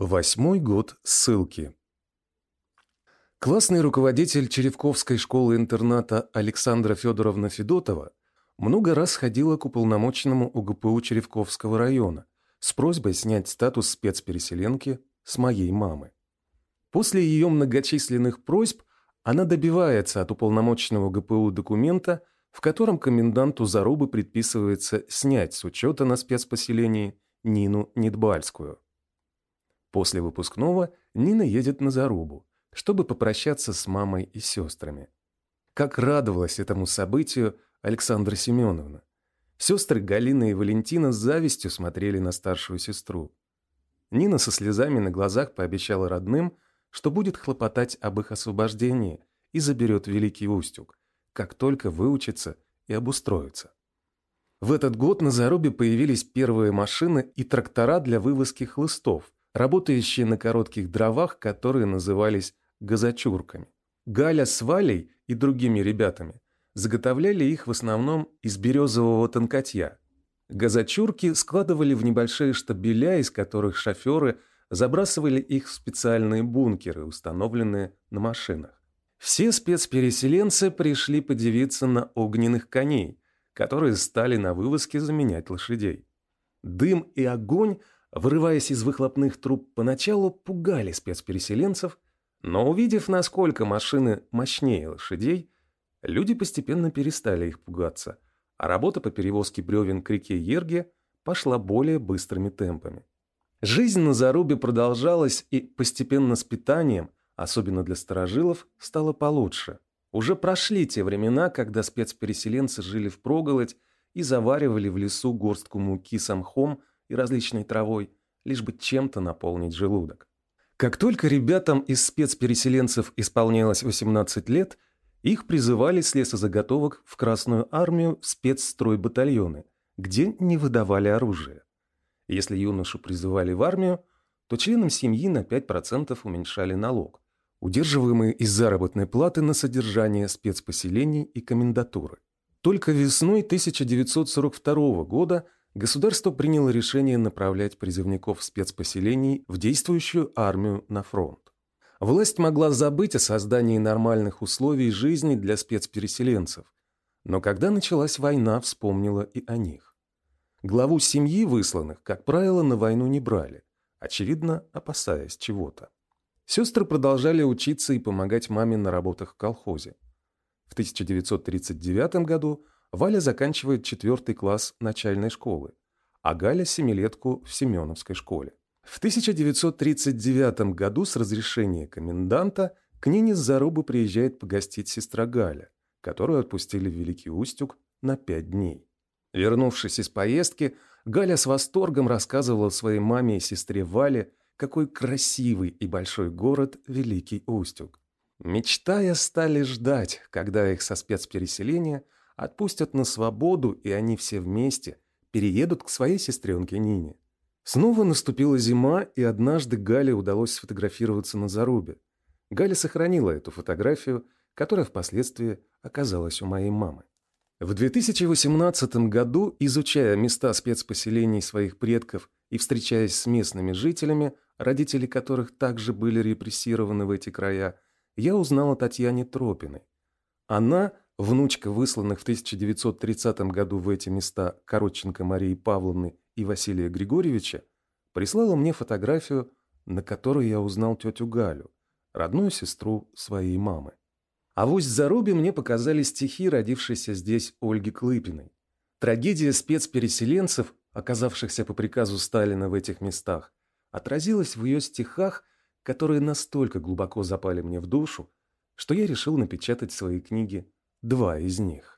Восьмой год ссылки. Классный руководитель Черевковской школы-интерната Александра Федоровна Федотова много раз ходила к уполномоченному УГПУ Черевковского района с просьбой снять статус спецпереселенки с моей мамы. После ее многочисленных просьб она добивается от уполномоченного ГПУ документа, в котором коменданту Зарубы предписывается снять с учета на спецпоселении Нину Недбальскую. После выпускного Нина едет на зарубу, чтобы попрощаться с мамой и сестрами. Как радовалась этому событию Александра Семеновна. Сестры Галина и Валентина с завистью смотрели на старшую сестру. Нина со слезами на глазах пообещала родным, что будет хлопотать об их освобождении и заберет Великий Устюг, как только выучится и обустроится. В этот год на Зарубе появились первые машины и трактора для вывозки хлыстов, работающие на коротких дровах, которые назывались газочурками. Галя с Валей и другими ребятами заготовляли их в основном из березового тонкотья. Газочурки складывали в небольшие штабеля, из которых шоферы забрасывали их в специальные бункеры, установленные на машинах. Все спецпереселенцы пришли подивиться на огненных коней, которые стали на вывозке заменять лошадей. Дым и огонь – вырываясь из выхлопных труб, поначалу пугали спецпереселенцев, но увидев, насколько машины мощнее лошадей, люди постепенно перестали их пугаться, а работа по перевозке бревен к реке Ерге пошла более быстрыми темпами. Жизнь на Зарубе продолжалась, и постепенно с питанием, особенно для старожилов, стало получше. Уже прошли те времена, когда спецпереселенцы жили впроголодь и заваривали в лесу горстку муки с мхом и различной травой, лишь бы чем-то наполнить желудок. Как только ребятам из спецпереселенцев исполнялось 18 лет, их призывали с лесозаготовок в Красную армию в спецстройбатальоны, где не выдавали оружие. Если юношу призывали в армию, то членам семьи на 5% уменьшали налог, удерживаемый из заработной платы на содержание спецпоселений и комендатуры. Только весной 1942 года – государство приняло решение направлять призывников спецпоселений в действующую армию на фронт. Власть могла забыть о создании нормальных условий жизни для спецпереселенцев, но когда началась война, вспомнила и о них. Главу семьи высланных, как правило, на войну не брали, очевидно, опасаясь чего-то. Сестры продолжали учиться и помогать маме на работах в колхозе. В 1939 году Валя заканчивает четвертый класс начальной школы, а Галя – семилетку в Семеновской школе. В 1939 году с разрешения коменданта к Нине с Зарубы приезжает погостить сестра Галя, которую отпустили в Великий Устюг на пять дней. Вернувшись из поездки, Галя с восторгом рассказывала своей маме и сестре Вале, какой красивый и большой город Великий Устюг. Мечтая стали ждать, когда их со спецпереселения – Отпустят на свободу, и они все вместе переедут к своей сестренке Нине. Снова наступила зима, и однажды Гале удалось сфотографироваться на зарубе. Галя сохранила эту фотографию, которая впоследствии оказалась у моей мамы. В 2018 году, изучая места спецпоселений своих предков и встречаясь с местными жителями, родители которых также были репрессированы в эти края, я узнал о Татьяне Тропиной. Она внучка высланных в 1930 году в эти места Коротченко Марии Павловны и Василия Григорьевича, прислала мне фотографию, на которой я узнал тетю Галю, родную сестру своей мамы. А в Усть-Зарубе мне показали стихи, родившиеся здесь Ольги Клыпиной. Трагедия спецпереселенцев, оказавшихся по приказу Сталина в этих местах, отразилась в ее стихах, которые настолько глубоко запали мне в душу, что я решил напечатать свои книги два из них.